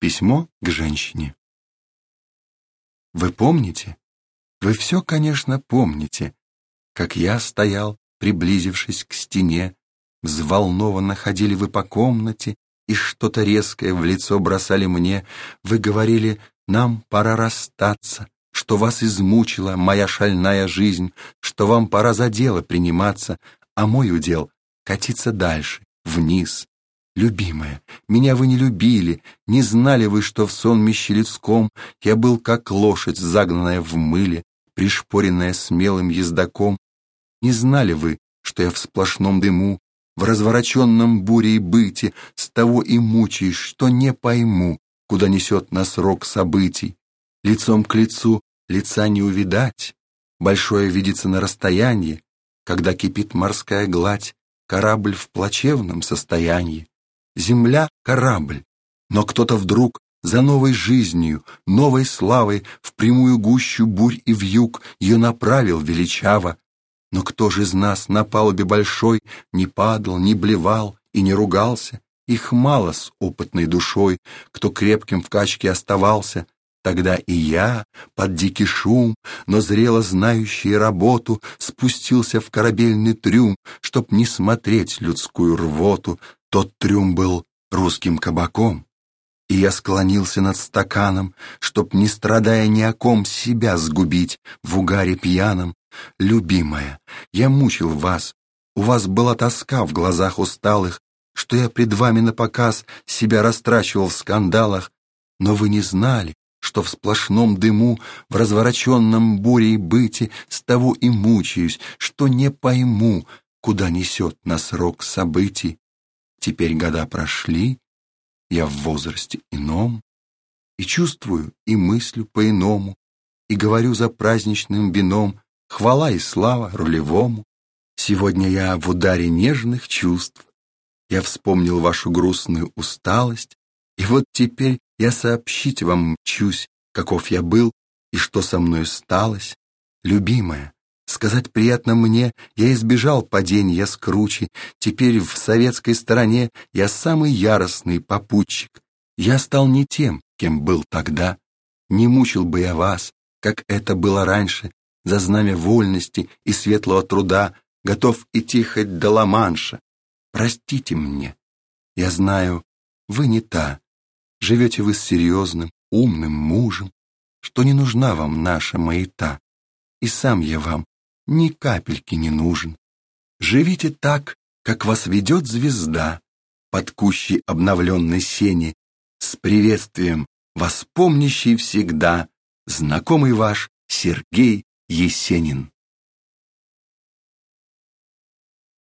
Письмо к женщине. Вы помните? Вы все, конечно, помните, как я стоял, приблизившись к стене, взволнованно ходили вы по комнате и что-то резкое в лицо бросали мне. Вы говорили, нам пора расстаться, что вас измучила моя шальная жизнь, что вам пора за дело приниматься, а мой удел — катиться дальше, вниз, Любимая, меня вы не любили, не знали вы, что в сонмище людском я был как лошадь, загнанная в мыле, пришпоренная смелым ездаком. Не знали вы, что я в сплошном дыму, в развороченном буре и быте, с того и мучаюсь, что не пойму, куда несет нас рок событий. Лицом к лицу лица не увидать, большое видится на расстоянии, когда кипит морская гладь, корабль в плачевном состоянии. Земля — корабль, но кто-то вдруг за новой жизнью, новой славой в прямую гущу бурь и вьюг ее направил величаво. Но кто же из нас на палубе большой не падал, не блевал и не ругался? Их мало с опытной душой, кто крепким в качке оставался. Тогда и я, под дикий шум, но зрело знающий работу, спустился в корабельный трюм, чтоб не смотреть людскую рвоту, тот трюм был русским кабаком, и я склонился над стаканом, чтоб, не страдая ни о ком, себя сгубить в угаре пьяном. Любимая, я мучил вас, у вас была тоска в глазах усталых, что я пред вами на показ себя растрачивал в скандалах, но вы не знали, что в сплошном дыму, в развороченном буре и быте с того и мучаюсь, что не пойму, куда несет нас рок событий. Теперь года прошли, я в возрасте ином, И чувствую, и мыслю по-иному, И говорю за праздничным вином Хвала и слава рулевому. Сегодня я в ударе нежных чувств, Я вспомнил вашу грустную усталость, И вот теперь я сообщить вам мчусь, Каков я был и что со мной сталось. Любимая, Сказать приятно мне, я избежал падения с кручи, теперь в советской стороне я самый яростный попутчик. Я стал не тем, кем был тогда. Не мучил бы я вас, как это было раньше, за знамя вольности и светлого труда, готов идти хоть до Ла-Манша. Простите мне. Я знаю, вы не та. Живете вы с серьезным, умным мужем, что не нужна вам наша маята. И сам я вам ни капельки не нужен. Живите так, как вас ведет звезда под кущей обновленной сени, с приветствием, вас помнящий всегда, знакомый ваш Сергей Есенин.